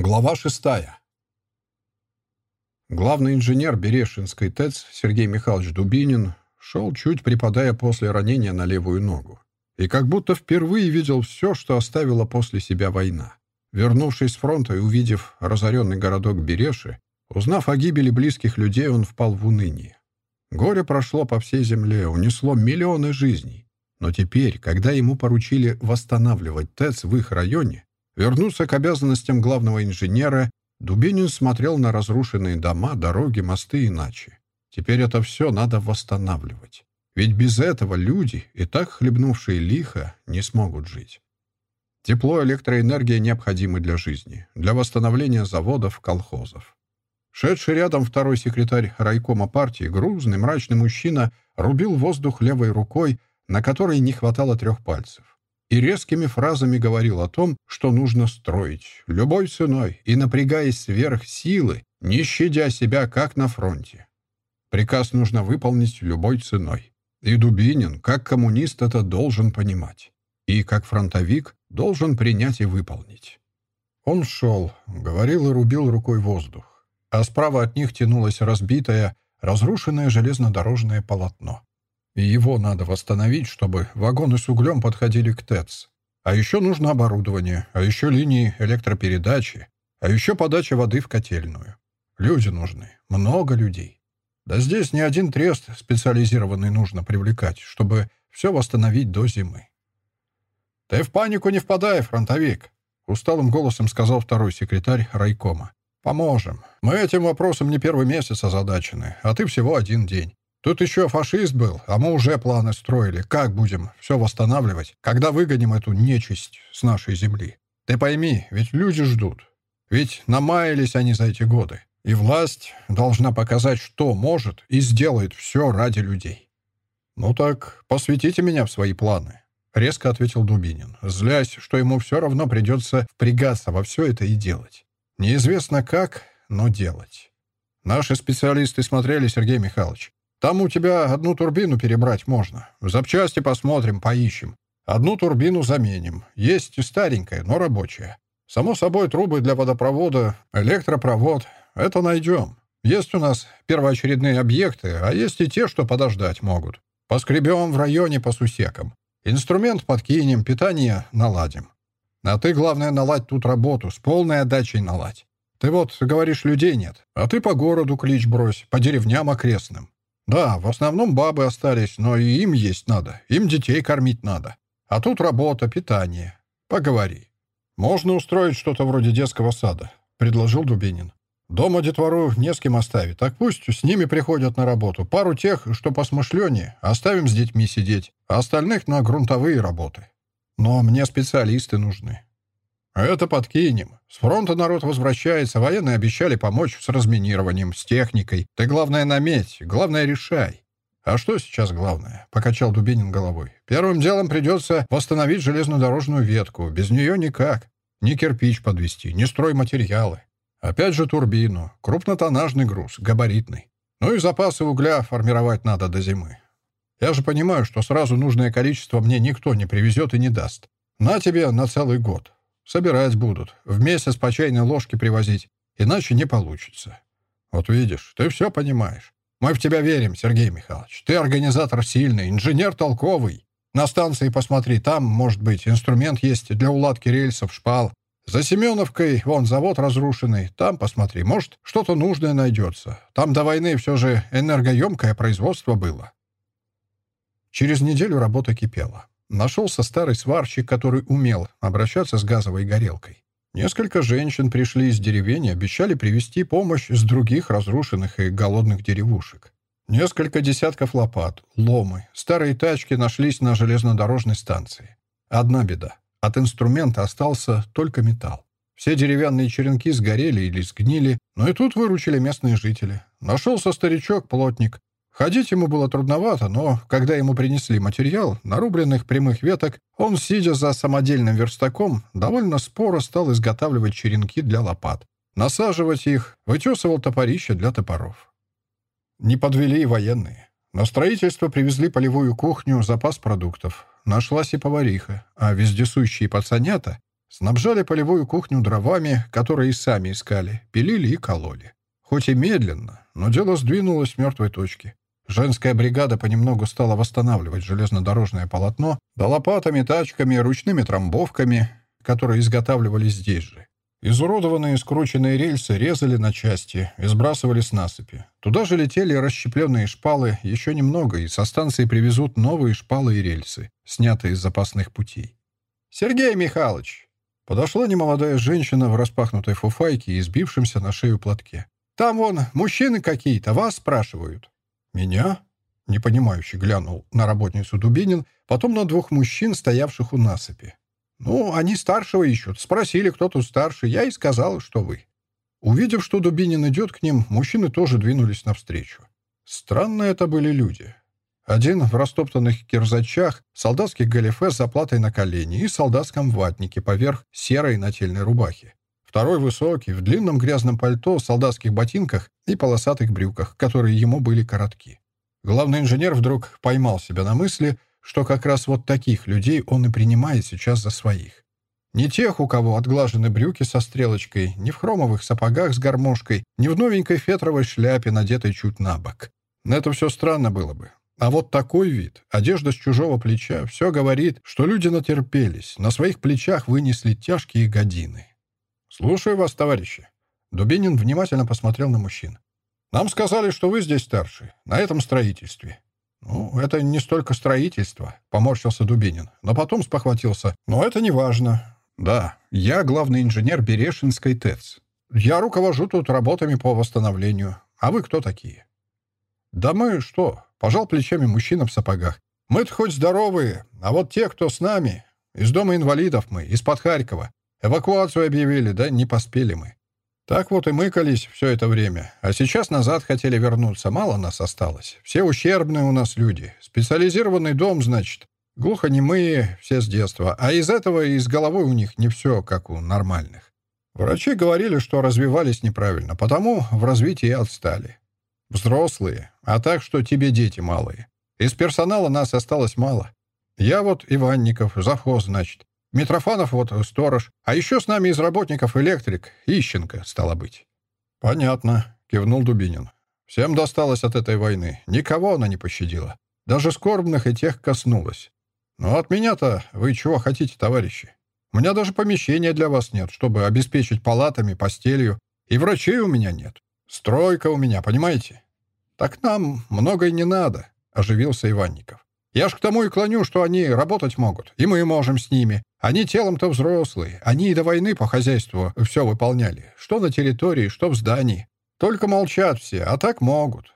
Глава шестая. Главный инженер Берешинской ТЭЦ Сергей Михайлович Дубинин шел, чуть припадая после ранения на левую ногу. И как будто впервые видел все, что оставила после себя война. Вернувшись с фронта и увидев разоренный городок Береши, узнав о гибели близких людей, он впал в уныние. Горе прошло по всей земле, унесло миллионы жизней. Но теперь, когда ему поручили восстанавливать ТЭЦ в их районе, Вернуться к обязанностям главного инженера, Дубинин смотрел на разрушенные дома, дороги, мосты иначе. Теперь это все надо восстанавливать. Ведь без этого люди, и так хлебнувшие лихо, не смогут жить. Тепло, электроэнергия необходимы для жизни, для восстановления заводов, колхозов. Шедший рядом второй секретарь райкома партии, грузный, мрачный мужчина, рубил воздух левой рукой, на которой не хватало трех пальцев и резкими фразами говорил о том, что нужно строить, любой ценой и напрягаясь сверх силы, не щадя себя, как на фронте. Приказ нужно выполнить любой ценой. И Дубинин, как коммунист, это должен понимать. И, как фронтовик, должен принять и выполнить. Он шел, говорил и рубил рукой воздух. А справа от них тянулось разбитое, разрушенное железнодорожное полотно. И его надо восстановить, чтобы вагоны с углем подходили к ТЭЦ. А еще нужно оборудование, а еще линии электропередачи, а еще подача воды в котельную. Люди нужны, много людей. Да здесь не один трест специализированный нужно привлекать, чтобы все восстановить до зимы. «Ты в панику не впадай, фронтовик», — усталым голосом сказал второй секретарь райкома. «Поможем. Мы этим вопросом не первый месяц озадачены, а ты всего один день. Тут еще фашист был, а мы уже планы строили. Как будем все восстанавливать, когда выгоним эту нечисть с нашей земли? Ты пойми, ведь люди ждут. Ведь намаялись они за эти годы. И власть должна показать, что может, и сделает все ради людей. «Ну так, посвятите меня в свои планы», — резко ответил Дубинин, злясь, что ему все равно придется впрягаться во все это и делать. Неизвестно как, но делать. Наши специалисты смотрели, Сергей Михайлович. Там у тебя одну турбину перебрать можно. В запчасти посмотрим, поищем. Одну турбину заменим. Есть старенькая, но рабочая. Само собой, трубы для водопровода, электропровод. Это найдем. Есть у нас первоочередные объекты, а есть и те, что подождать могут. Поскребем в районе по сусекам. Инструмент подкинем, питание наладим. А ты, главное, наладь тут работу, с полной отдачей наладь. Ты вот, говоришь, людей нет, а ты по городу клич брось, по деревням окрестным. Да, в основном бабы остались, но и им есть надо. Им детей кормить надо. А тут работа, питание. Поговори. Можно устроить что-то вроде детского сада, предложил Дубинин. Дома детвору не с кем оставить, так пусть с ними приходят на работу. Пару тех, что посмышленнее, оставим с детьми сидеть, а остальных на грунтовые работы. Но мне специалисты нужны. «Это подкинем. С фронта народ возвращается, военные обещали помочь с разминированием, с техникой. Ты, главное, наметь, главное, решай». «А что сейчас главное?» — покачал Дубинин головой. «Первым делом придется восстановить железнодорожную ветку. Без нее никак. Ни кирпич подвести, ни стройматериалы. Опять же турбину, крупнотоннажный груз, габаритный. Ну и запасы угля формировать надо до зимы. Я же понимаю, что сразу нужное количество мне никто не привезет и не даст. На тебе на целый год. Собирать будут. В месяц по чайной ложке привозить. Иначе не получится. Вот видишь, ты все понимаешь. Мы в тебя верим, Сергей Михайлович. Ты организатор сильный, инженер толковый. На станции посмотри, там, может быть, инструмент есть для уладки рельсов, шпал. За Семеновкой, вон, завод разрушенный. Там посмотри, может, что-то нужное найдется. Там до войны все же энергоемкое производство было. Через неделю работа кипела. Нашелся старый сварщик, который умел обращаться с газовой горелкой. Несколько женщин пришли из деревень и обещали привезти помощь с других разрушенных и голодных деревушек. Несколько десятков лопат, ломы, старые тачки нашлись на железнодорожной станции. Одна беда. От инструмента остался только металл. Все деревянные черенки сгорели или сгнили, но и тут выручили местные жители. Нашелся старичок-плотник, Ходить ему было трудновато, но когда ему принесли материал, нарубленных прямых веток, он, сидя за самодельным верстаком, довольно споро стал изготавливать черенки для лопат, насаживать их, вытесывал топорища для топоров. Не подвели и военные. На строительство привезли полевую кухню, запас продуктов. Нашлась и повариха, а вездесущие пацанята Снабжали полевую кухню дровами, которые и сами искали, пилили и кололи. Хоть и медленно, но дело сдвинулось с мертвой точки. Женская бригада понемногу стала восстанавливать железнодорожное полотно, да лопатами, тачками, ручными трамбовками, которые изготавливались здесь же. Изуродованные скрученные рельсы резали на части и сбрасывали с насыпи. Туда же летели расщепленные шпалы, еще немного, и со станции привезут новые шпалы и рельсы, снятые из запасных путей. «Сергей Михайлович!» Подошла немолодая женщина в распахнутой фуфайке и сбившемся на шею платке. «Там вон мужчины какие-то, вас спрашивают». «Меня?» — непонимающе глянул на работницу Дубинин, потом на двух мужчин, стоявших у насыпи. «Ну, они старшего ищут. Спросили, кто тут старше. Я и сказал, что вы». Увидев, что Дубинин идет к ним, мужчины тоже двинулись навстречу. Странно это были люди. Один в растоптанных кирзачах, солдатских галифе с заплатой на колени и солдатском ватнике поверх серой нательной рубахи. Второй высокий, в длинном грязном пальто, солдатских ботинках и полосатых брюках, которые ему были коротки. Главный инженер вдруг поймал себя на мысли, что как раз вот таких людей он и принимает сейчас за своих. Не тех, у кого отглажены брюки со стрелочкой, не в хромовых сапогах с гармошкой, не в новенькой фетровой шляпе, надетой чуть на бок. Это все странно было бы. А вот такой вид, одежда с чужого плеча, все говорит, что люди натерпелись, на своих плечах вынесли тяжкие годины. «Слушаю вас, товарищи». Дубинин внимательно посмотрел на мужчин. «Нам сказали, что вы здесь старший, на этом строительстве». «Ну, это не столько строительство», — поморщился Дубинин, но потом спохватился. «Но это не важно. Да, я главный инженер Берешинской ТЭЦ. Я руковожу тут работами по восстановлению. А вы кто такие?» «Да мы что?» — пожал плечами мужчина в сапогах. «Мы-то хоть здоровые, а вот те, кто с нами, из дома инвалидов мы, из-под Харькова. Эвакуацию объявили, да не поспели мы. Так вот и мыкались все это время. А сейчас назад хотели вернуться. Мало нас осталось. Все ущербные у нас люди. Специализированный дом, значит. Глухонемые, все с детства. А из этого и с головой у них не все, как у нормальных. Врачи говорили, что развивались неправильно, потому в развитии отстали. Взрослые, а так, что тебе дети малые. Из персонала нас осталось мало. Я вот Иванников, завхоз, значит. Митрофанов вот сторож. А еще с нами из работников электрик. Ищенко, стало быть». «Понятно», — кивнул Дубинин. «Всем досталось от этой войны. Никого она не пощадила. Даже скорбных и тех коснулась. Но от меня-то вы чего хотите, товарищи? У меня даже помещения для вас нет, чтобы обеспечить палатами, постелью. И врачей у меня нет. Стройка у меня, понимаете? Так нам многое не надо», — оживился Иванников. «Я ж к тому и клоню, что они работать могут, и мы можем с ними. Они телом-то взрослые. Они и до войны по хозяйству все выполняли. Что на территории, что в здании. Только молчат все, а так могут.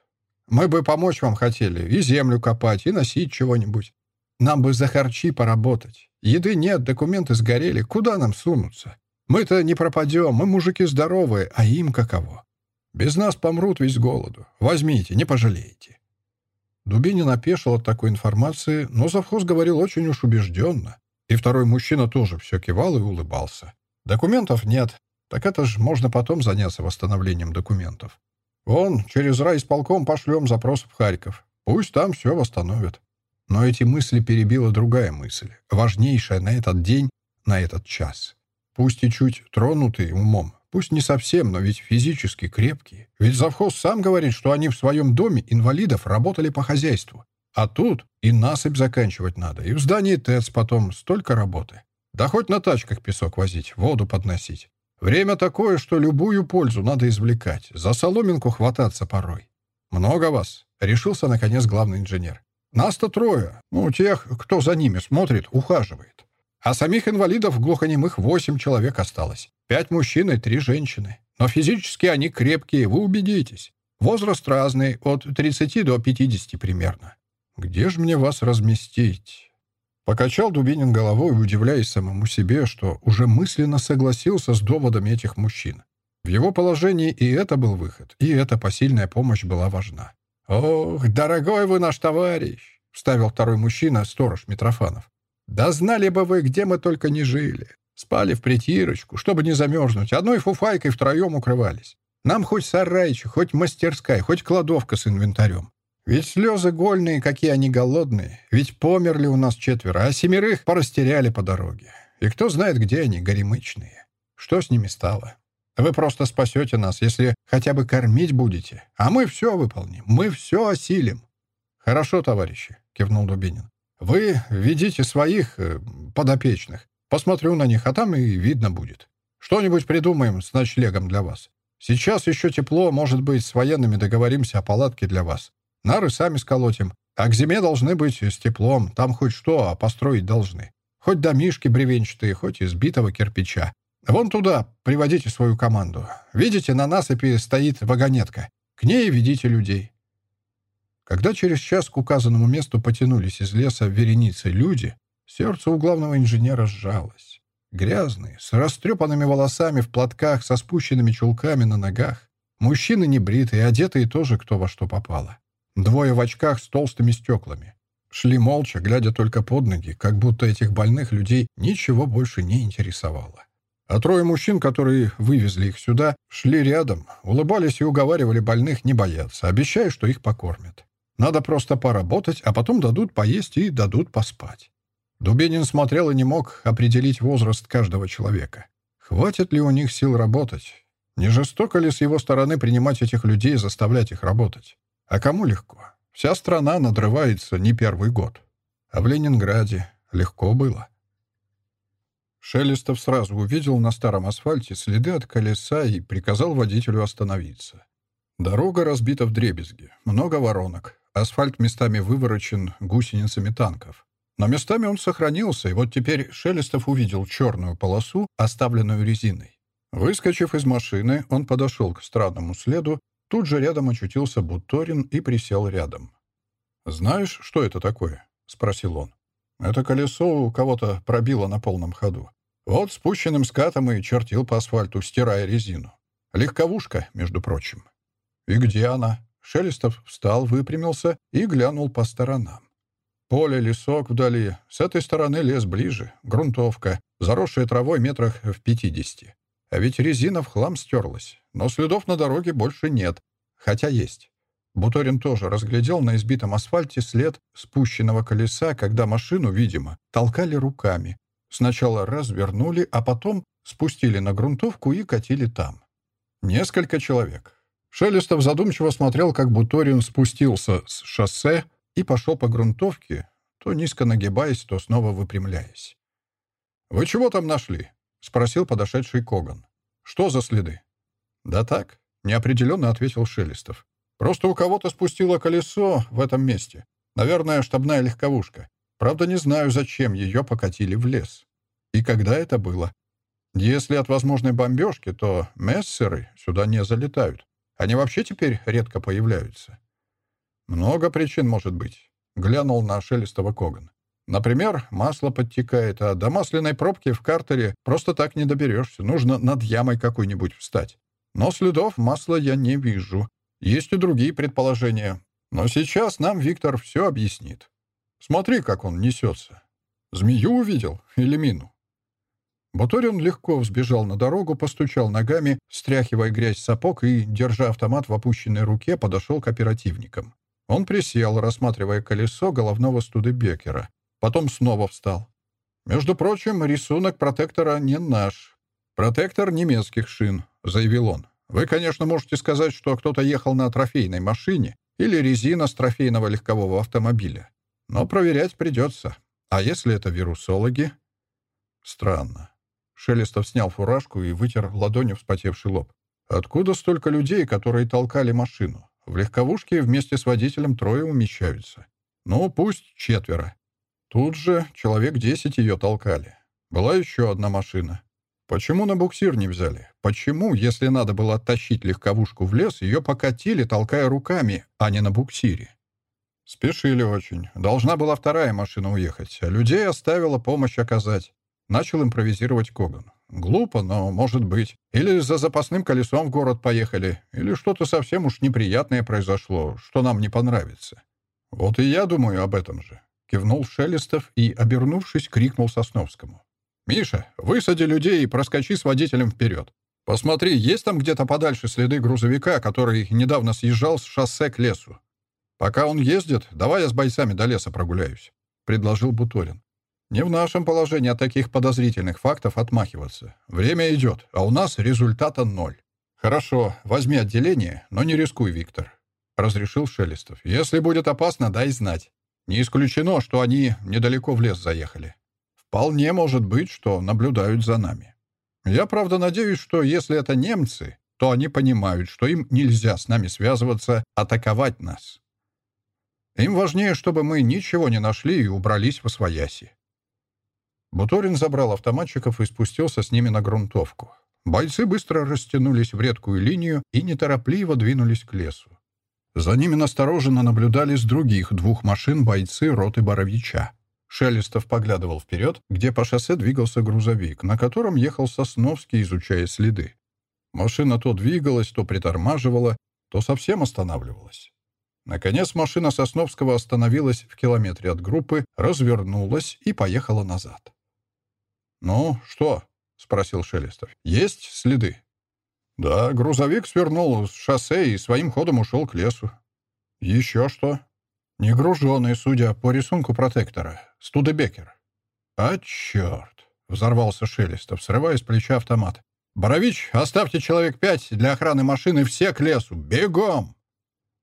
Мы бы помочь вам хотели. И землю копать, и носить чего-нибудь. Нам бы за харчи поработать. Еды нет, документы сгорели. Куда нам сунуться? Мы-то не пропадем, мы мужики здоровые, а им каково? Без нас помрут весь голоду. Возьмите, не пожалеете. Дубинин опешил от такой информации, но завхоз говорил очень уж убежденно. И второй мужчина тоже все кивал и улыбался. Документов нет. Так это ж можно потом заняться восстановлением документов. Вон, через райисполком пошлем запрос в Харьков. Пусть там все восстановят. Но эти мысли перебила другая мысль, важнейшая на этот день, на этот час. Пусть и чуть тронутые умом, пусть не совсем, но ведь физически крепкие. Ведь завхоз сам говорит, что они в своем доме инвалидов работали по хозяйству. А тут и насыпь заканчивать надо, и в здании ТЭЦ потом столько работы. Да хоть на тачках песок возить, воду подносить. Время такое, что любую пользу надо извлекать, за соломинку хвататься порой. «Много вас?» — решился, наконец, главный инженер. «Нас-то трое. Ну, тех, кто за ними смотрит, ухаживает. А самих инвалидов глухонемых восемь человек осталось. Пять мужчин и три женщины. Но физически они крепкие, вы убедитесь. Возраст разный, от 30 до 50 примерно. Где же мне вас разместить?» Покачал Дубинин головой, удивляясь самому себе, что уже мысленно согласился с доводами этих мужчин. В его положении и это был выход, и эта посильная помощь была важна. «Ох, дорогой вы наш товарищ!» — вставил второй мужчина, сторож Митрофанов. «Да знали бы вы, где мы только не жили. Спали в притирочку, чтобы не замерзнуть, одной фуфайкой втроем укрывались. Нам хоть сарайчик, хоть мастерская, хоть кладовка с инвентарем. Ведь слезы гольные, какие они голодные. Ведь померли у нас четверо, а семерых порастеряли по дороге. И кто знает, где они, горемычные. Что с ними стало? Вы просто спасете нас, если хотя бы кормить будете. А мы все выполним, мы все осилим». «Хорошо, товарищи», — кивнул Дубинин. «Вы ведите своих э, подопечных. Посмотрю на них, а там и видно будет. Что-нибудь придумаем с ночлегом для вас. Сейчас еще тепло, может быть, с военными договоримся о палатке для вас. Нары сами сколотим. А к зиме должны быть с теплом. Там хоть что, а построить должны. Хоть домишки бревенчатые, хоть из битого кирпича. Вон туда приводите свою команду. Видите, на насыпи стоит вагонетка. К ней ведите людей. Когда через час к указанному месту потянулись из леса вереницы люди, сердце у главного инженера сжалось. Грязные, с растрепанными волосами в платках, со спущенными чулками на ногах. Мужчины небритые, одетые тоже кто во что попало. Двое в очках с толстыми стеклами. Шли молча, глядя только под ноги, как будто этих больных людей ничего больше не интересовало. А трое мужчин, которые вывезли их сюда, шли рядом, улыбались и уговаривали больных не бояться, обещая, что их покормят. Надо просто поработать, а потом дадут поесть и дадут поспать. Дубинин смотрел и не мог определить возраст каждого человека. Хватит ли у них сил работать? Не жестоко ли с его стороны принимать этих людей и заставлять их работать? А кому легко? Вся страна надрывается не первый год. А в Ленинграде легко было. Шелестов сразу увидел на старом асфальте следы от колеса и приказал водителю остановиться. Дорога разбита в дребезги, много воронок, асфальт местами выворочен гусеницами танков. Но местами он сохранился, и вот теперь Шелестов увидел черную полосу, оставленную резиной. Выскочив из машины, он подошел к странному следу, тут же рядом очутился Буторин и присел рядом. «Знаешь, что это такое?» — спросил он. «Это колесо у кого-то пробило на полном ходу. Вот спущенным скатом и чертил по асфальту, стирая резину. Легковушка, между прочим. И где она?» Шелестов встал, выпрямился и глянул по сторонам. Поле, лесок вдали. С этой стороны лес ближе. Грунтовка. Заросшая травой метрах в пятидесяти. А ведь резина в хлам стерлась. Но следов на дороге больше нет. Хотя есть. Буторин тоже разглядел на избитом асфальте след спущенного колеса, когда машину, видимо, толкали руками. Сначала развернули, а потом спустили на грунтовку и катили там. Несколько человек. Шелестов задумчиво смотрел, как Буторин спустился с шоссе, и пошел по грунтовке, то низко нагибаясь, то снова выпрямляясь. «Вы чего там нашли?» — спросил подошедший Коган. «Что за следы?» «Да так», — неопределенно ответил Шелестов. «Просто у кого-то спустило колесо в этом месте. Наверное, штабная легковушка. Правда, не знаю, зачем ее покатили в лес. И когда это было. Если от возможной бомбежки, то мессеры сюда не залетают. Они вообще теперь редко появляются. «Много причин может быть», — глянул на Шелестова Коган. «Например, масло подтекает, а до масляной пробки в картере просто так не доберешься. Нужно над ямой какой-нибудь встать. Но следов масла я не вижу. Есть и другие предположения. Но сейчас нам Виктор все объяснит. Смотри, как он несется. Змею увидел или мину?» Буторин легко взбежал на дорогу, постучал ногами, стряхивая грязь сапог и, держа автомат в опущенной руке, подошел к оперативникам. Он присел, рассматривая колесо головного Студебекера. Потом снова встал. «Между прочим, рисунок протектора не наш. Протектор немецких шин», — заявил он. «Вы, конечно, можете сказать, что кто-то ехал на трофейной машине или резина с трофейного легкового автомобиля. Но проверять придется. А если это вирусологи?» «Странно». Шелестов снял фуражку и вытер ладонью вспотевший лоб. «Откуда столько людей, которые толкали машину? В легковушке вместе с водителем трое умещаются. Ну, пусть четверо. Тут же человек десять ее толкали. Была еще одна машина. Почему на буксир не взяли? Почему, если надо было оттащить легковушку в лес, ее покатили, толкая руками, а не на буксире? Спешили очень. Должна была вторая машина уехать, а людей оставила помощь оказать. Начал импровизировать Коган. Глупо, но может быть. Или за запасным колесом в город поехали, или что-то совсем уж неприятное произошло, что нам не понравится. Вот и я думаю об этом же. Кивнул Шелестов и, обернувшись, крикнул Сосновскому. «Миша, высади людей и проскочи с водителем вперед. Посмотри, есть там где-то подальше следы грузовика, который недавно съезжал с шоссе к лесу. Пока он ездит, давай я с бойцами до леса прогуляюсь», — предложил Буторин. Не в нашем положении от таких подозрительных фактов отмахиваться. Время идет, а у нас результата ноль. Хорошо, возьми отделение, но не рискуй, Виктор. Разрешил Шелестов. Если будет опасно, дай знать. Не исключено, что они недалеко в лес заехали. Вполне может быть, что наблюдают за нами. Я, правда, надеюсь, что если это немцы, то они понимают, что им нельзя с нами связываться, атаковать нас. Им важнее, чтобы мы ничего не нашли и убрались во свояси. Буторин забрал автоматчиков и спустился с ними на грунтовку. Бойцы быстро растянулись в редкую линию и неторопливо двинулись к лесу. За ними настороженно наблюдали с других двух машин бойцы роты Боровича. Шелестов поглядывал вперед, где по шоссе двигался грузовик, на котором ехал Сосновский, изучая следы. Машина то двигалась, то притормаживала, то совсем останавливалась. Наконец машина Сосновского остановилась в километре от группы, развернулась и поехала назад. «Ну, что?» — спросил Шелестов. «Есть следы?» «Да, грузовик свернул с шоссе и своим ходом ушел к лесу». «Еще что?» «Негруженный, судя по рисунку протектора. Студебекер». «А черт!» — взорвался Шелестов, срывая с плеча автомат. «Борович, оставьте человек пять для охраны машины, все к лесу! Бегом!»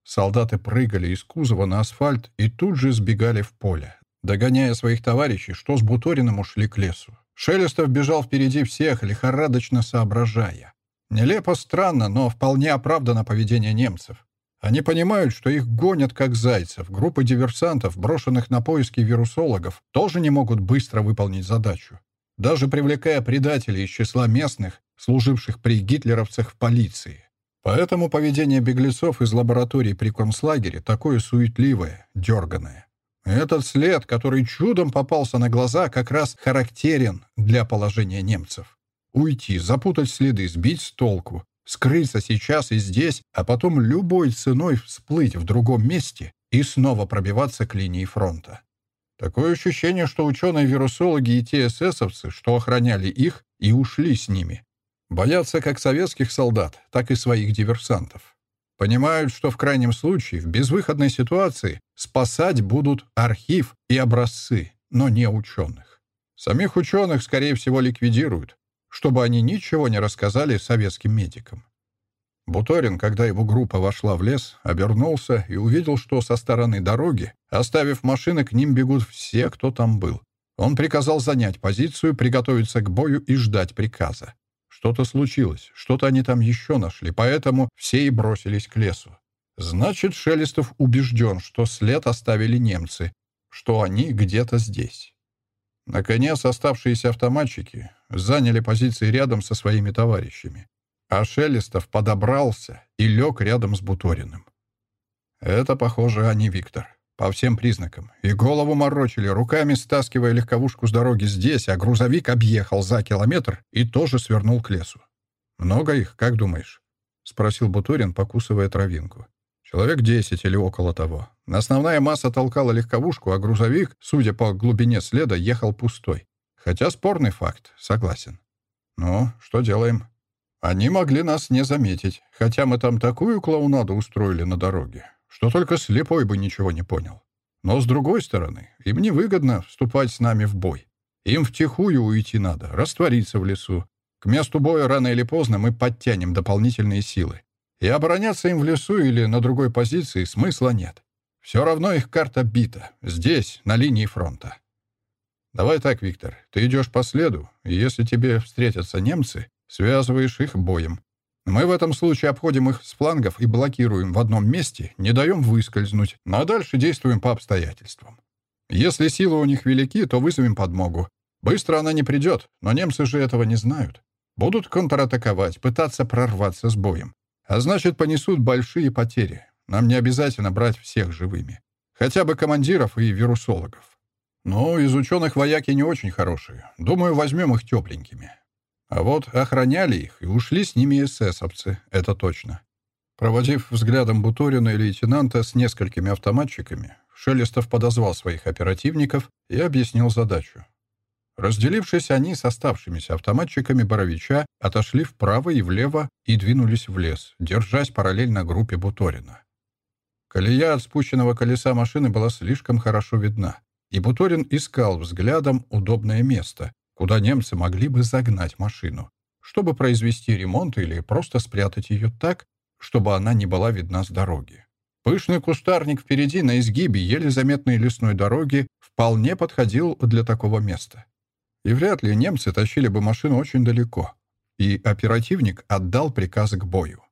Солдаты прыгали из кузова на асфальт и тут же сбегали в поле, догоняя своих товарищей, что с Буториным ушли к лесу. Шелестов бежал впереди всех, лихорадочно соображая. Нелепо странно, но вполне оправдано поведение немцев. Они понимают, что их гонят как зайцев. Группы диверсантов, брошенных на поиски вирусологов, тоже не могут быстро выполнить задачу. Даже привлекая предателей из числа местных, служивших при гитлеровцах в полиции. Поэтому поведение беглецов из лаборатории при концлагере такое суетливое, дерганое. Этот след, который чудом попался на глаза, как раз характерен для положения немцев. Уйти, запутать следы, сбить с толку, скрыться сейчас и здесь, а потом любой ценой всплыть в другом месте и снова пробиваться к линии фронта. Такое ощущение, что ученые-вирусологи и те эсэсовцы, что охраняли их, и ушли с ними. Боятся как советских солдат, так и своих диверсантов. Понимают, что в крайнем случае, в безвыходной ситуации, спасать будут архив и образцы, но не ученых. Самих ученых, скорее всего, ликвидируют, чтобы они ничего не рассказали советским медикам. Буторин, когда его группа вошла в лес, обернулся и увидел, что со стороны дороги, оставив машины, к ним бегут все, кто там был. Он приказал занять позицию, приготовиться к бою и ждать приказа. Что-то случилось, что-то они там еще нашли, поэтому все и бросились к лесу. Значит, Шелестов убежден, что след оставили немцы, что они где-то здесь. Наконец, оставшиеся автоматчики заняли позиции рядом со своими товарищами, а Шелестов подобрался и лег рядом с Буториным. Это, похоже, они Виктор. По всем признакам. И голову морочили, руками стаскивая легковушку с дороги здесь, а грузовик объехал за километр и тоже свернул к лесу. «Много их, как думаешь?» — спросил Бутурин, покусывая травинку. «Человек десять или около того. Основная масса толкала легковушку, а грузовик, судя по глубине следа, ехал пустой. Хотя спорный факт, согласен. Ну, что делаем?» «Они могли нас не заметить, хотя мы там такую клоунаду устроили на дороге что только слепой бы ничего не понял. Но, с другой стороны, им невыгодно вступать с нами в бой. Им втихую уйти надо, раствориться в лесу. К месту боя рано или поздно мы подтянем дополнительные силы. И обороняться им в лесу или на другой позиции смысла нет. Все равно их карта бита. Здесь, на линии фронта. Давай так, Виктор, ты идешь по следу, и если тебе встретятся немцы, связываешь их боем. Мы в этом случае обходим их с флангов и блокируем в одном месте, не даем выскользнуть, ну а дальше действуем по обстоятельствам. Если силы у них велики, то вызовем подмогу. Быстро она не придет, но немцы же этого не знают. Будут контратаковать, пытаться прорваться с боем. А значит, понесут большие потери. Нам не обязательно брать всех живыми. Хотя бы командиров и вирусологов. Но из ученых вояки не очень хорошие. Думаю, возьмем их тепленькими. А вот охраняли их и ушли с ними эсэсовцы, это точно. Проводив взглядом Буторина и лейтенанта с несколькими автоматчиками, Шелестов подозвал своих оперативников и объяснил задачу. Разделившись, они с оставшимися автоматчиками Боровича отошли вправо и влево и двинулись в лес, держась параллельно группе Буторина. Колея от спущенного колеса машины была слишком хорошо видна. и Буторин искал взглядом удобное место, куда немцы могли бы загнать машину, чтобы произвести ремонт или просто спрятать ее так, чтобы она не была видна с дороги. Пышный кустарник впереди на изгибе еле заметной лесной дороги вполне подходил для такого места. И вряд ли немцы тащили бы машину очень далеко. И оперативник отдал приказ к бою.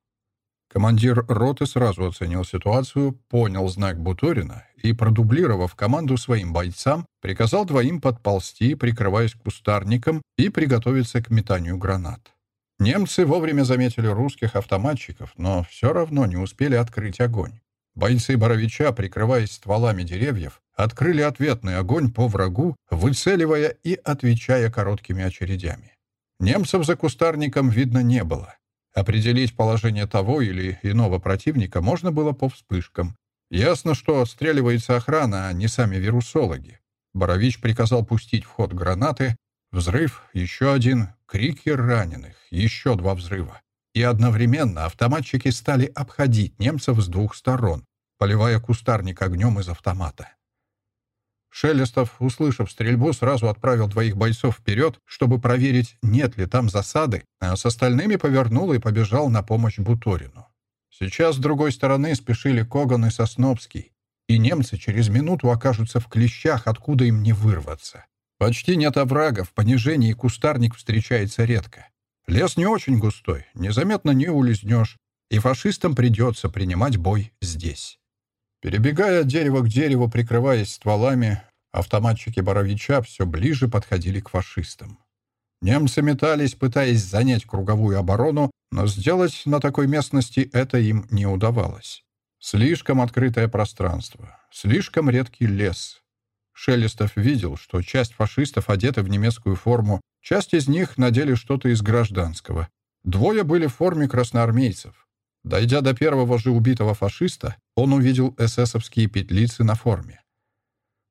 Командир роты сразу оценил ситуацию, понял знак Буторина и, продублировав команду своим бойцам, приказал двоим подползти, прикрываясь кустарником, и приготовиться к метанию гранат. Немцы вовремя заметили русских автоматчиков, но все равно не успели открыть огонь. Бойцы Боровича, прикрываясь стволами деревьев, открыли ответный огонь по врагу, выцеливая и отвечая короткими очередями. Немцев за кустарником видно не было. Определить положение того или иного противника можно было по вспышкам. Ясно, что отстреливается охрана, а не сами вирусологи. Борович приказал пустить в ход гранаты. Взрыв, еще один, крики раненых, еще два взрыва. И одновременно автоматчики стали обходить немцев с двух сторон, поливая кустарник огнем из автомата. Шелестов, услышав стрельбу, сразу отправил двоих бойцов вперед, чтобы проверить, нет ли там засады, а с остальными повернул и побежал на помощь Буторину. Сейчас с другой стороны спешили Коган и Сосновский, и немцы через минуту окажутся в клещах, откуда им не вырваться. Почти нет оврагов, понижений и кустарник встречается редко. Лес не очень густой, незаметно не улизнешь, и фашистам придется принимать бой здесь. Перебегая от дерева к дереву, прикрываясь стволами, автоматчики Боровича все ближе подходили к фашистам. Немцы метались, пытаясь занять круговую оборону, но сделать на такой местности это им не удавалось. Слишком открытое пространство, слишком редкий лес. Шелестов видел, что часть фашистов одеты в немецкую форму, часть из них надели что-то из гражданского. Двое были в форме красноармейцев. Дойдя до первого же убитого фашиста, он увидел эсэсовские петлицы на форме.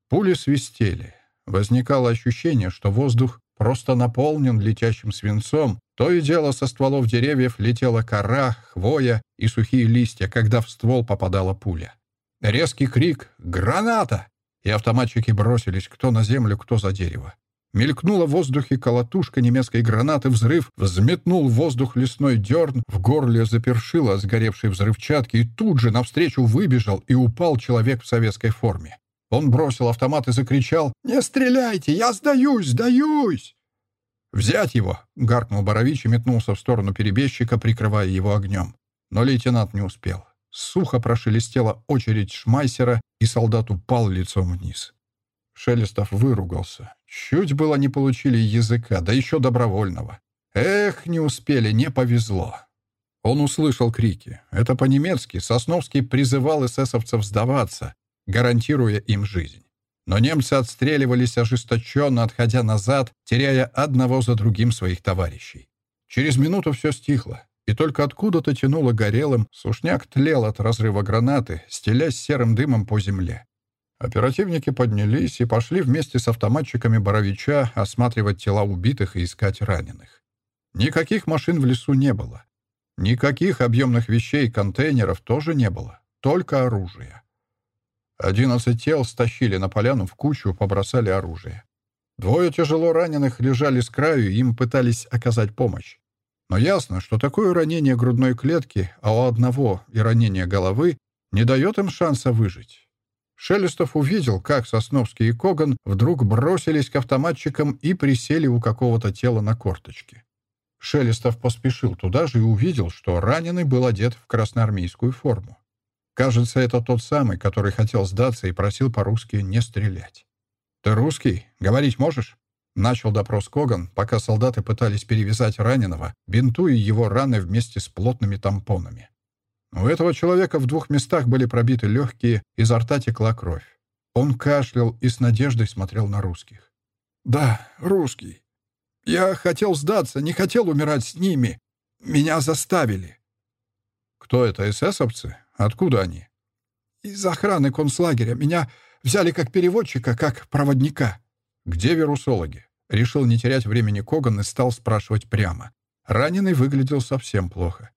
Пули свистели. Возникало ощущение, что воздух просто наполнен летящим свинцом. То и дело со стволов деревьев летела кора, хвоя и сухие листья, когда в ствол попадала пуля. Резкий крик «Граната!» и автоматчики бросились кто на землю, кто за дерево. Мелькнула в воздухе колотушка немецкой гранаты, взрыв, взметнул в воздух лесной дерн, в горле запершило сгоревшей взрывчатки, и тут же навстречу выбежал и упал человек в советской форме. Он бросил автомат и закричал «Не стреляйте! Я сдаюсь! Сдаюсь!» «Взять его!» — гаркнул Борович и метнулся в сторону перебежчика, прикрывая его огнем. Но лейтенант не успел. Сухо прошелестела очередь шмайсера, и солдат упал лицом вниз. Шелестов выругался. Чуть было не получили языка, да еще добровольного. Эх, не успели, не повезло. Он услышал крики. Это по-немецки Сосновский призывал эсэсовцев сдаваться, гарантируя им жизнь. Но немцы отстреливались ожесточенно, отходя назад, теряя одного за другим своих товарищей. Через минуту все стихло и только откуда-то тянуло горелым, сушняк тлел от разрыва гранаты, стелясь серым дымом по земле. Оперативники поднялись и пошли вместе с автоматчиками Боровича осматривать тела убитых и искать раненых. Никаких машин в лесу не было. Никаких объемных вещей и контейнеров тоже не было. Только оружие. Одиннадцать тел стащили на поляну в кучу, побросали оружие. Двое тяжело раненых лежали с краю, им пытались оказать помощь. Но ясно, что такое ранение грудной клетки, а у одного и ранение головы, не дает им шанса выжить. Шелестов увидел, как Сосновский и Коган вдруг бросились к автоматчикам и присели у какого-то тела на корточке. Шелестов поспешил туда же и увидел, что раненый был одет в красноармейскую форму. Кажется, это тот самый, который хотел сдаться и просил по-русски не стрелять. «Ты русский? Говорить можешь?» Начал допрос Коган, пока солдаты пытались перевязать раненого, бинтуя его раны вместе с плотными тампонами. У этого человека в двух местах были пробиты легкие, изо рта текла кровь. Он кашлял и с надеждой смотрел на русских. «Да, русский. Я хотел сдаться, не хотел умирать с ними. Меня заставили». «Кто это, эсэсовцы? Откуда они?» «Из охраны концлагеря. Меня взяли как переводчика, как проводника». «Где вирусологи?» Решил не терять времени Коган и стал спрашивать прямо. Раненый выглядел совсем плохо.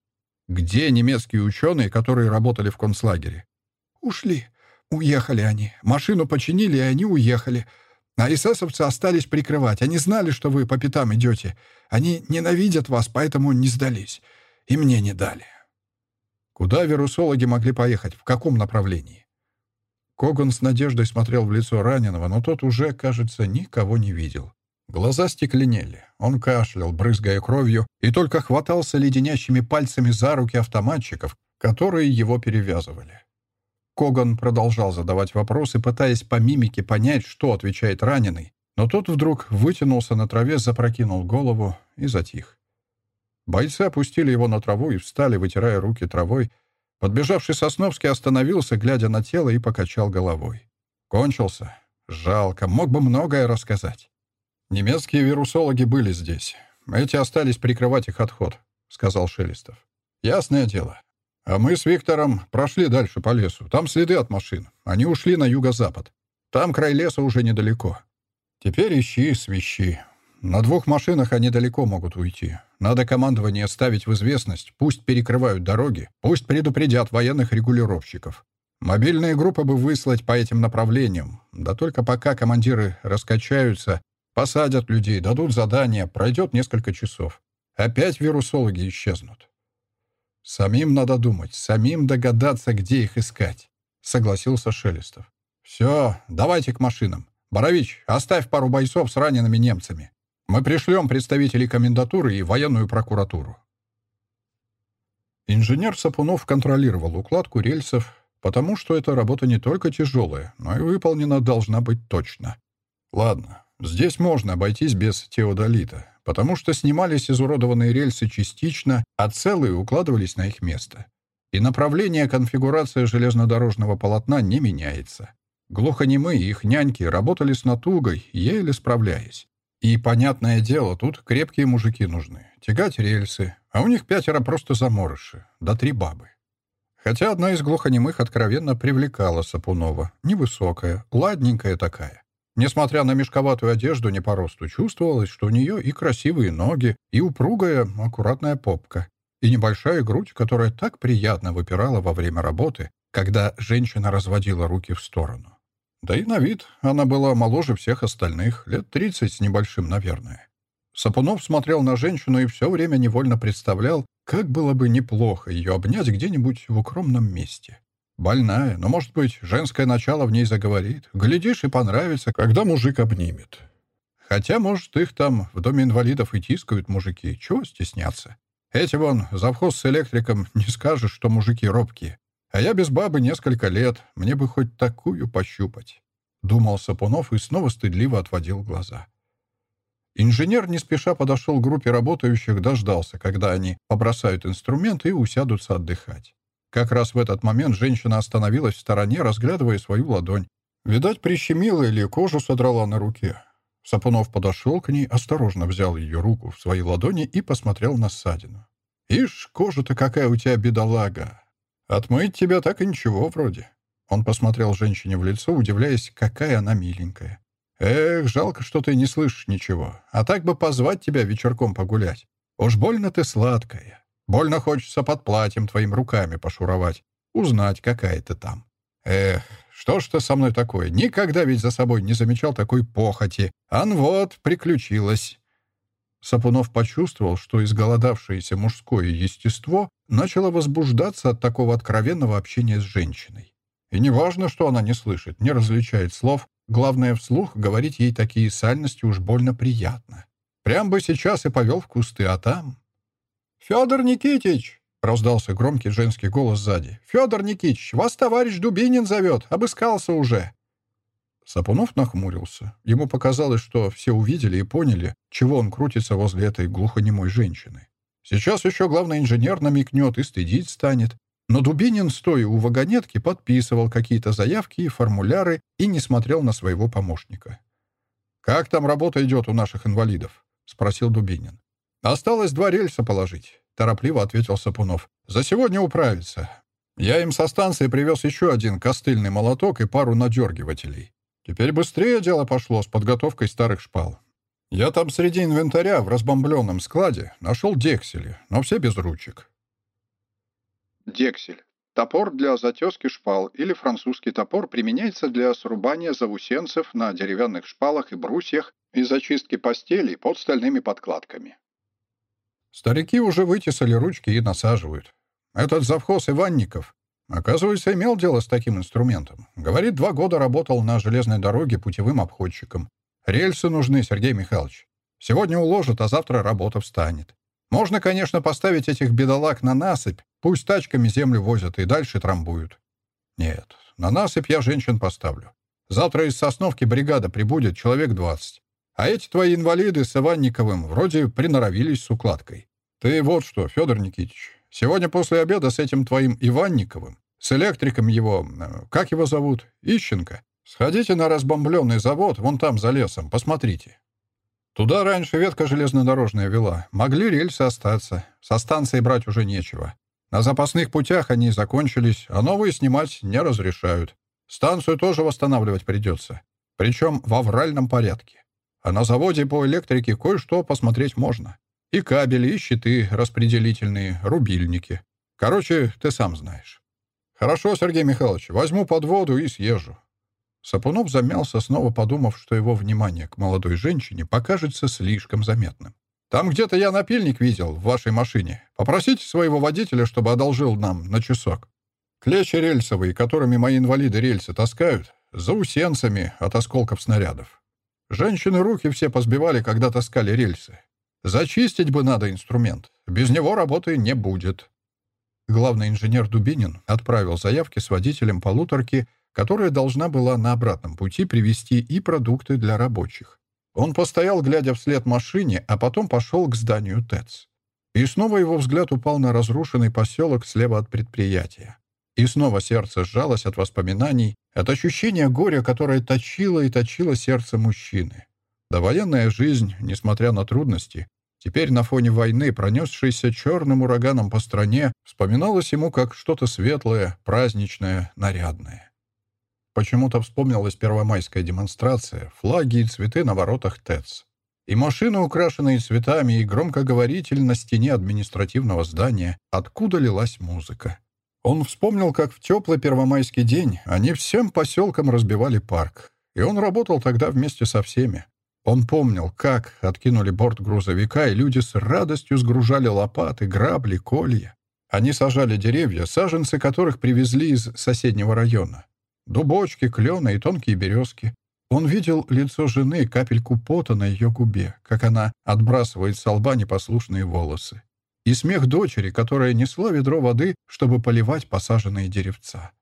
«Где немецкие ученые, которые работали в концлагере?» «Ушли. Уехали они. Машину починили, и они уехали. А эсэсовцы остались прикрывать. Они знали, что вы по пятам идете. Они ненавидят вас, поэтому не сдались. И мне не дали. Куда вирусологи могли поехать? В каком направлении? Коган с надеждой смотрел в лицо раненого, но тот уже, кажется, никого не видел. Глаза стекленели. Он кашлял, брызгая кровью, и только хватался леденящими пальцами за руки автоматчиков, которые его перевязывали. Коган продолжал задавать вопросы, пытаясь по мимике понять, что отвечает раненый, но тот вдруг вытянулся на траве, запрокинул голову и затих. Бойцы опустили его на траву и встали, вытирая руки травой. Подбежавший Сосновский остановился, глядя на тело, и покачал головой. Кончился. Жалко, мог бы многое рассказать. «Немецкие вирусологи были здесь. Эти остались прикрывать их отход», — сказал Шелестов. «Ясное дело. А мы с Виктором прошли дальше по лесу. Там следы от машин. Они ушли на юго-запад. Там край леса уже недалеко. Теперь ищи, свищи. На двух машинах они далеко могут уйти. Надо командование ставить в известность. Пусть перекрывают дороги. Пусть предупредят военных регулировщиков. Мобильные группы бы выслать по этим направлениям. Да только пока командиры раскачаются, Посадят людей, дадут задания, пройдет несколько часов. Опять вирусологи исчезнут. Самим надо думать, самим догадаться, где их искать, согласился Шелестов. Все, давайте к машинам. Борович, оставь пару бойцов с ранеными немцами. Мы пришлем представителей комендатуры и военную прокуратуру. Инженер Сапунов контролировал укладку рельсов, потому что эта работа не только тяжелая, но и выполнена должна быть точно. Ладно, Здесь можно обойтись без теодолита, потому что снимались изуродованные рельсы частично, а целые укладывались на их место. И направление конфигурация железнодорожного полотна не меняется. Глухонемые и их няньки работали с натугой, еле справляясь. И, понятное дело, тут крепкие мужики нужны. Тягать рельсы, а у них пятеро просто заморыши, да три бабы. Хотя одна из глухонемых откровенно привлекала Сапунова. Невысокая, ладненькая такая. Несмотря на мешковатую одежду не по росту, чувствовалось, что у нее и красивые ноги, и упругая, аккуратная попка, и небольшая грудь, которая так приятно выпирала во время работы, когда женщина разводила руки в сторону. Да и на вид она была моложе всех остальных, лет тридцать с небольшим, наверное. Сапунов смотрел на женщину и все время невольно представлял, как было бы неплохо ее обнять где-нибудь в укромном месте. Больная, но, может быть, женское начало в ней заговорит. Глядишь, и понравится, когда мужик обнимет. Хотя, может, их там в доме инвалидов и тискают мужики. Чего стесняться? Эти вон, завхоз с электриком, не скажешь, что мужики робкие. А я без бабы несколько лет, мне бы хоть такую пощупать. Думал Сапунов и снова стыдливо отводил глаза. Инженер не спеша подошел к группе работающих, дождался, когда они побросают инструменты и усядутся отдыхать. Как раз в этот момент женщина остановилась в стороне, разглядывая свою ладонь. Видать, прищемила или кожу содрала на руке. Сапунов подошел к ней, осторожно взял ее руку в свои ладони и посмотрел на ссадину. «Ишь, кожа-то какая у тебя бедолага! Отмыть тебя так и ничего вроде». Он посмотрел женщине в лицо, удивляясь, какая она миленькая. «Эх, жалко, что ты не слышишь ничего. А так бы позвать тебя вечерком погулять. Уж больно ты сладкая». Больно хочется под платьем твоим руками пошуровать. Узнать, какая ты там. Эх, что ж ты со мной такое? Никогда ведь за собой не замечал такой похоти. Ан вот, приключилось. Сапунов почувствовал, что изголодавшееся мужское естество начало возбуждаться от такого откровенного общения с женщиной. И неважно, что она не слышит, не различает слов, главное вслух говорить ей такие сальности уж больно приятно. Прям бы сейчас и повел в кусты, а там... «Федор Никитич!» — раздался громкий женский голос сзади. «Федор Никитич, вас товарищ Дубинин зовет. Обыскался уже». Сапунов нахмурился. Ему показалось, что все увидели и поняли, чего он крутится возле этой глухонемой женщины. Сейчас еще главный инженер намекнет и стыдить станет. Но Дубинин, стоя у вагонетки, подписывал какие-то заявки и формуляры и не смотрел на своего помощника. «Как там работа идет у наших инвалидов?» — спросил Дубинин. «Осталось два рельса положить», — торопливо ответил Сапунов. «За сегодня управиться. Я им со станции привез еще один костыльный молоток и пару надергивателей. Теперь быстрее дело пошло с подготовкой старых шпал. Я там среди инвентаря в разбомбленном складе нашел дексели, но все без ручек». Дексель. Топор для затески шпал или французский топор применяется для срубания заусенцев на деревянных шпалах и брусьях и зачистки постелей под стальными подкладками. Старики уже вытесали ручки и насаживают. Этот завхоз Иванников, оказывается, имел дело с таким инструментом. Говорит, два года работал на железной дороге путевым обходчиком. Рельсы нужны, Сергей Михайлович. Сегодня уложат, а завтра работа встанет. Можно, конечно, поставить этих бедолаг на насыпь, пусть тачками землю возят и дальше трамбуют. Нет, на насыпь я женщин поставлю. Завтра из Сосновки бригада прибудет, человек двадцать. А эти твои инвалиды с Иванниковым вроде приноровились с укладкой. Ты вот что, Федор Никитич, сегодня после обеда с этим твоим Иванниковым, с электриком его, э, как его зовут, Ищенко, сходите на разбомбленный завод, вон там за лесом, посмотрите. Туда раньше ветка железнодорожная вела. Могли рельсы остаться. Со станции брать уже нечего. На запасных путях они закончились, а новые снимать не разрешают. Станцию тоже восстанавливать придется. Причем в авральном порядке. А на заводе по электрике кое-что посмотреть можно. И кабели, и щиты распределительные, рубильники. Короче, ты сам знаешь. Хорошо, Сергей Михайлович, возьму под воду и съезжу. Сапунов замялся, снова подумав, что его внимание к молодой женщине покажется слишком заметным. «Там где-то я напильник видел в вашей машине. Попросите своего водителя, чтобы одолжил нам на часок. Клещи рельсовые, которыми мои инвалиды рельсы таскают, за усенцами от осколков снарядов. Женщины руки все позбивали, когда таскали рельсы. Зачистить бы надо инструмент. Без него работы не будет». Главный инженер Дубинин отправил заявки с водителем полуторки которая должна была на обратном пути привезти и продукты для рабочих. Он постоял, глядя вслед машине, а потом пошел к зданию ТЭЦ. И снова его взгляд упал на разрушенный поселок слева от предприятия. И снова сердце сжалось от воспоминаний, от ощущения горя, которое точило и точило сердце мужчины. Довоенная жизнь, несмотря на трудности, теперь на фоне войны, пронесшейся черным ураганом по стране, вспоминалась ему как что-то светлое, праздничное, нарядное. Почему-то вспомнилась первомайская демонстрация, флаги и цветы на воротах ТЭЦ. И машины, украшенные цветами, и громкоговоритель на стене административного здания, откуда лилась музыка. Он вспомнил, как в теплый первомайский день они всем поселкам разбивали парк. И он работал тогда вместе со всеми. Он помнил, как откинули борт грузовика, и люди с радостью сгружали лопаты, грабли, колья. Они сажали деревья, саженцы которых привезли из соседнего района. Дубочки, клены и тонкие березки. Он видел лицо жены, капельку пота на ее губе, как она отбрасывает с лба непослушные волосы. И смех дочери, которая несла ведро воды, чтобы поливать посаженные деревца.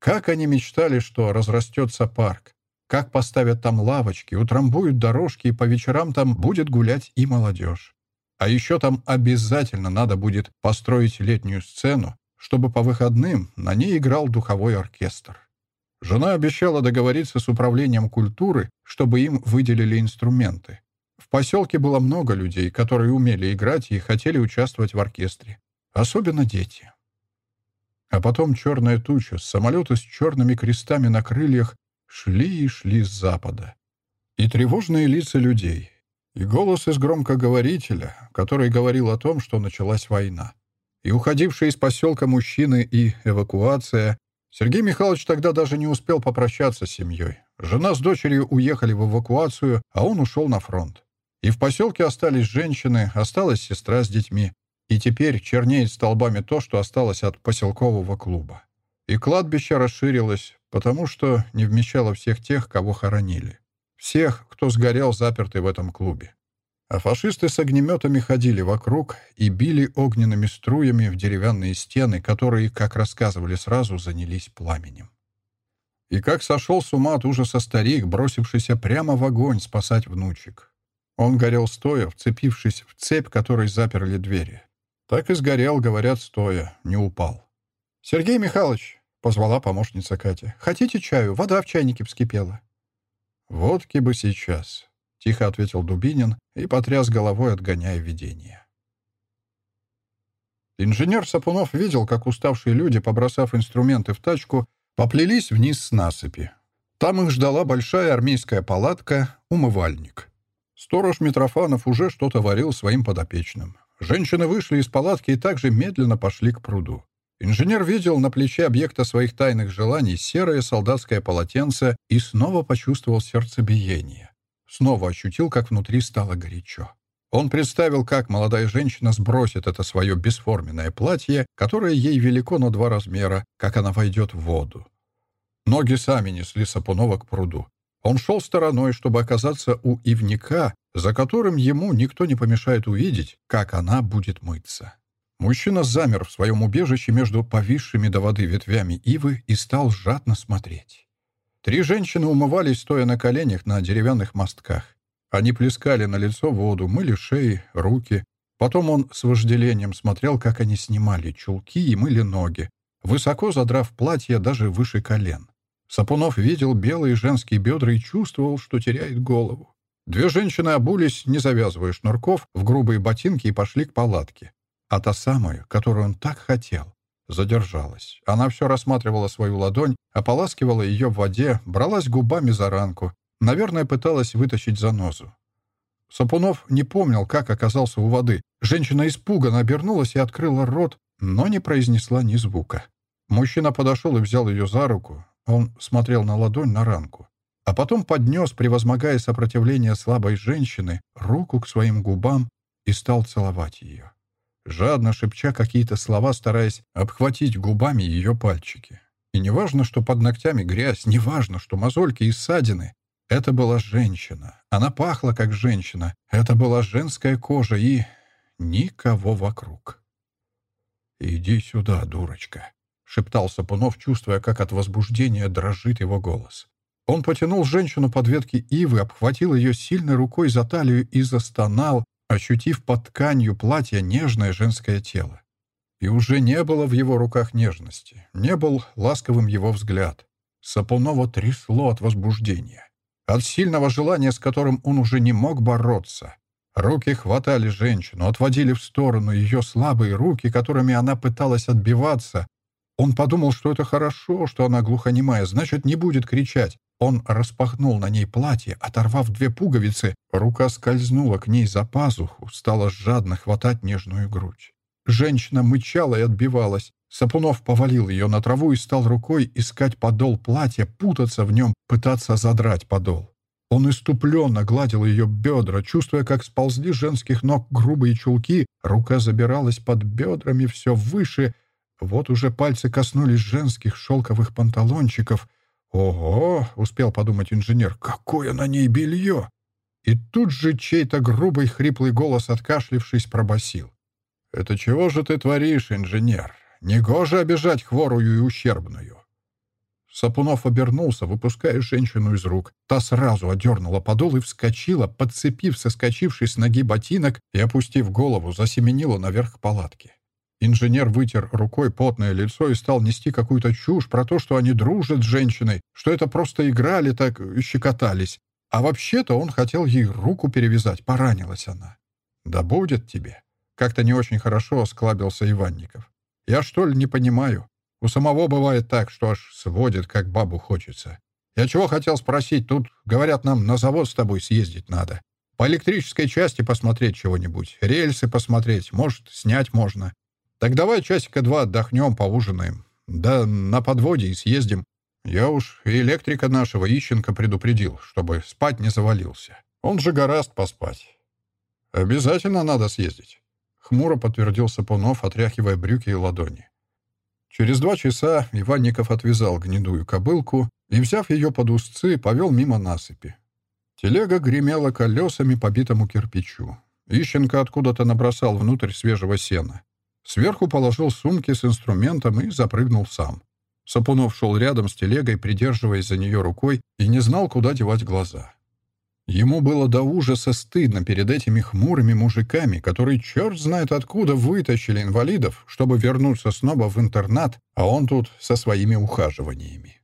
Как они мечтали, что разрастется парк, как поставят там лавочки, утрамбуют дорожки, и по вечерам там будет гулять и молодежь. А еще там обязательно надо будет построить летнюю сцену, чтобы по выходным на ней играл духовой оркестр. Жена обещала договориться с управлением культуры, чтобы им выделили инструменты. В поселке было много людей, которые умели играть и хотели участвовать в оркестре. Особенно дети. А потом черная туча, самолеты с черными крестами на крыльях шли и шли с запада. И тревожные лица людей. И голос из громкоговорителя, который говорил о том, что началась война и уходившие из поселка мужчины, и эвакуация. Сергей Михайлович тогда даже не успел попрощаться с семьей. Жена с дочерью уехали в эвакуацию, а он ушел на фронт. И в поселке остались женщины, осталась сестра с детьми. И теперь чернеет столбами то, что осталось от поселкового клуба. И кладбище расширилось, потому что не вмещало всех тех, кого хоронили. Всех, кто сгорел запертый в этом клубе а фашисты с огнеметами ходили вокруг и били огненными струями в деревянные стены, которые, как рассказывали сразу, занялись пламенем. И как сошел с ума от ужаса старик, бросившийся прямо в огонь спасать внучек. Он горел стоя, вцепившись в цепь, которой заперли двери. Так и сгорел, говорят, стоя, не упал. «Сергей Михайлович», — позвала помощница Катя, — «хотите чаю? Вода в чайнике вскипела». «Водки бы сейчас», — тихо ответил Дубинин и потряс головой, отгоняя видение. Инженер Сапунов видел, как уставшие люди, побросав инструменты в тачку, поплелись вниз с насыпи. Там их ждала большая армейская палатка, умывальник. Сторож Митрофанов уже что-то варил своим подопечным. Женщины вышли из палатки и также медленно пошли к пруду. Инженер видел на плече объекта своих тайных желаний серое солдатское полотенце и снова почувствовал сердцебиение. Снова ощутил, как внутри стало горячо. Он представил, как молодая женщина сбросит это свое бесформенное платье, которое ей велико на два размера, как она войдет в воду. Ноги сами несли Сапунова к пруду. Он шел стороной, чтобы оказаться у ивника, за которым ему никто не помешает увидеть, как она будет мыться. Мужчина замер в своем убежище между повисшими до воды ветвями ивы и стал жадно смотреть. Три женщины умывались, стоя на коленях на деревянных мостках. Они плескали на лицо воду, мыли шеи, руки. Потом он с вожделением смотрел, как они снимали чулки и мыли ноги, высоко задрав платье даже выше колен. Сапунов видел белые женские бедра и чувствовал, что теряет голову. Две женщины обулись, не завязывая шнурков, в грубые ботинки и пошли к палатке. А та самая, которую он так хотел, задержалась. Она все рассматривала свою ладонь, ополаскивала ее в воде, бралась губами за ранку, Наверное, пыталась вытащить занозу. Сапунов не помнил, как оказался у воды. Женщина испуганно обернулась и открыла рот, но не произнесла ни звука. Мужчина подошел и взял ее за руку. Он смотрел на ладонь на ранку. А потом поднес, превозмогая сопротивление слабой женщины, руку к своим губам и стал целовать ее. Жадно шепча какие-то слова, стараясь обхватить губами ее пальчики. И неважно, что под ногтями грязь, неважно, что мозольки и ссадины, это была женщина. Она пахла как женщина. Это была женская кожа и... никого вокруг. «Иди сюда, дурочка», — шептал Сапунов, чувствуя, как от возбуждения дрожит его голос. Он потянул женщину под ветки ивы, обхватил ее сильной рукой за талию и застонал, ощутив под тканью платья нежное женское тело. И уже не было в его руках нежности, не был ласковым его взгляд. Сапунова трясло от возбуждения от сильного желания, с которым он уже не мог бороться. Руки хватали женщину, отводили в сторону ее слабые руки, которыми она пыталась отбиваться. Он подумал, что это хорошо, что она глухонемая, значит, не будет кричать. Он распахнул на ней платье, оторвав две пуговицы. Рука скользнула к ней за пазуху, стала жадно хватать нежную грудь. Женщина мычала и отбивалась. Сапунов повалил ее на траву и стал рукой искать подол платья, путаться в нем, пытаться задрать подол. Он иступленно гладил ее бедра, чувствуя, как сползли женских ног грубые чулки, рука забиралась под бедрами все выше. Вот уже пальцы коснулись женских шелковых панталончиков. «Ого!» — успел подумать инженер. «Какое на ней белье!» И тут же чей-то грубый хриплый голос, откашлившись, пробасил. «Это чего же ты творишь, инженер? Негоже обижать хворую и ущербную». Сапунов обернулся, выпуская женщину из рук. Та сразу одернула подол и вскочила, подцепив соскочивший с ноги ботинок и, опустив голову, засеменила наверх палатки. Инженер вытер рукой потное лицо и стал нести какую-то чушь про то, что они дружат с женщиной, что это просто играли так, щекотались. А вообще-то он хотел ей руку перевязать, поранилась она. «Да будет тебе!» Как-то не очень хорошо осклабился Иванников. «Я что ли не понимаю? У самого бывает так, что аж сводит, как бабу хочется. Я чего хотел спросить? Тут, говорят, нам на завод с тобой съездить надо. По электрической части посмотреть чего-нибудь. Рельсы посмотреть. Может, снять можно. Так давай часика два отдохнем, поужинаем. Да на подводе и съездим. Я уж электрика нашего Ищенко предупредил, чтобы спать не завалился. Он же гораст поспать. Обязательно надо съездить. Хмуро подтвердил Сапунов, отряхивая брюки и ладони. Через два часа Иванников отвязал гнедую кобылку и, взяв ее под узцы, повел мимо насыпи. Телега гремела колесами по битому кирпичу. Ищенко откуда-то набросал внутрь свежего сена. Сверху положил сумки с инструментом и запрыгнул сам. Сапунов шел рядом с телегой, придерживаясь за нее рукой, и не знал, куда девать глаза. Ему было до ужаса стыдно перед этими хмурыми мужиками, которые черт знает откуда вытащили инвалидов, чтобы вернуться снова в интернат, а он тут со своими ухаживаниями.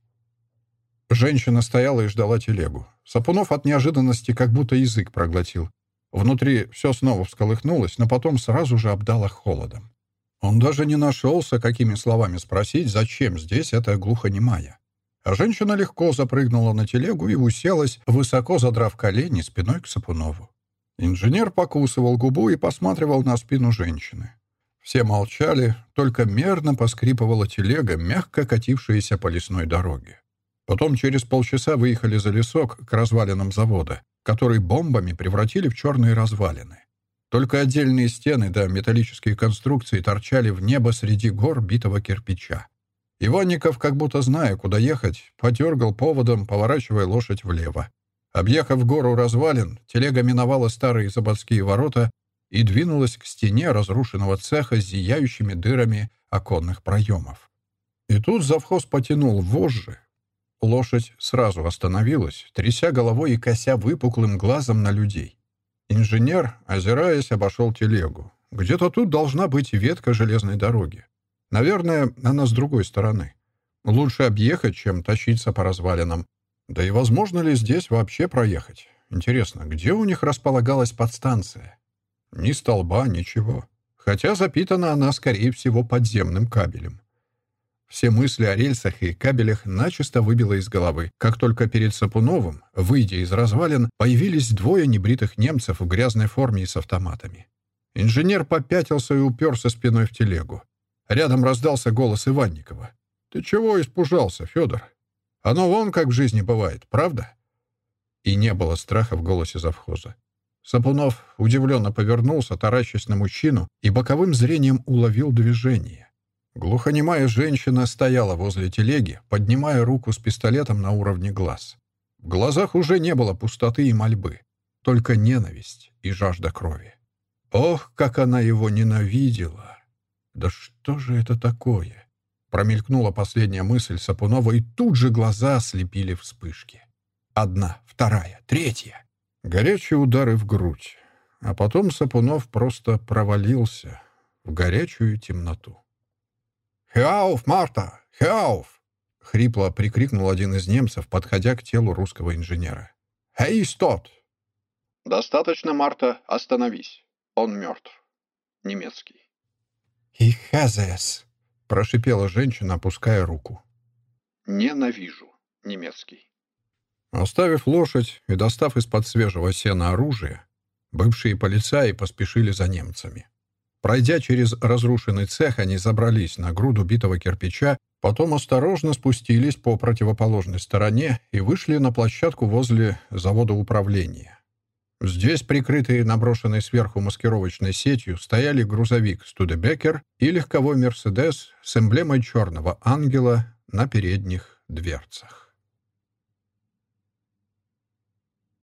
Женщина стояла и ждала телегу. Сапунов от неожиданности как будто язык проглотил. Внутри все снова всколыхнулось, но потом сразу же обдало холодом. Он даже не нашелся, какими словами спросить, зачем здесь эта глухонемая. А женщина легко запрыгнула на телегу и уселась, высоко задрав колени спиной к Сапунову. Инженер покусывал губу и посматривал на спину женщины. Все молчали, только мерно поскрипывала телега, мягко катившаяся по лесной дороге. Потом через полчаса выехали за лесок к развалинам завода, который бомбами превратили в черные развалины. Только отдельные стены да металлические конструкции торчали в небо среди гор битого кирпича. Иванников, как будто зная, куда ехать, подергал поводом, поворачивая лошадь влево. Объехав гору развалин, телега миновала старые заводские ворота и двинулась к стене разрушенного цеха с зияющими дырами оконных проемов. И тут завхоз потянул вожжи. Лошадь сразу остановилась, тряся головой и кося выпуклым глазом на людей. Инженер, озираясь, обошел телегу. Где-то тут должна быть ветка железной дороги. Наверное, она с другой стороны. Лучше объехать, чем тащиться по развалинам. Да и возможно ли здесь вообще проехать? Интересно, где у них располагалась подстанция? Ни столба, ничего. Хотя запитана она, скорее всего, подземным кабелем. Все мысли о рельсах и кабелях начисто выбило из головы, как только перед Сапуновым, выйдя из развалин, появились двое небритых немцев в грязной форме и с автоматами. Инженер попятился и уперся спиной в телегу. Рядом раздался голос Иванникова. «Ты чего испужался, Федор? Оно вон как в жизни бывает, правда?» И не было страха в голосе завхоза. Сапунов удивленно повернулся, таращась на мужчину, и боковым зрением уловил движение. Глухонемая женщина стояла возле телеги, поднимая руку с пистолетом на уровне глаз. В глазах уже не было пустоты и мольбы, только ненависть и жажда крови. Ох, как она его ненавидела! Да что же это такое? Промелькнула последняя мысль Сапунова, и тут же глаза ослепили вспышки. Одна, вторая, третья. Горячие удары в грудь. А потом Сапунов просто провалился в горячую темноту. «Хеауф, Марта! Хеауф!» — хрипло прикрикнул один из немцев, подходя к телу русского инженера. «Хей, стот!» «Достаточно, Марта, остановись. Он мертв. Немецкий». «И хазес!» — прошипела женщина, опуская руку. «Ненавижу. Немецкий». Оставив лошадь и достав из-под свежего сена оружие, бывшие полицаи поспешили за немцами. Пройдя через разрушенный цех, они забрались на груду битого кирпича, потом осторожно спустились по противоположной стороне и вышли на площадку возле завода управления. Здесь, прикрытые наброшенной сверху маскировочной сетью, стояли грузовик «Студебекер» и легковой «Мерседес» с эмблемой черного ангела на передних дверцах.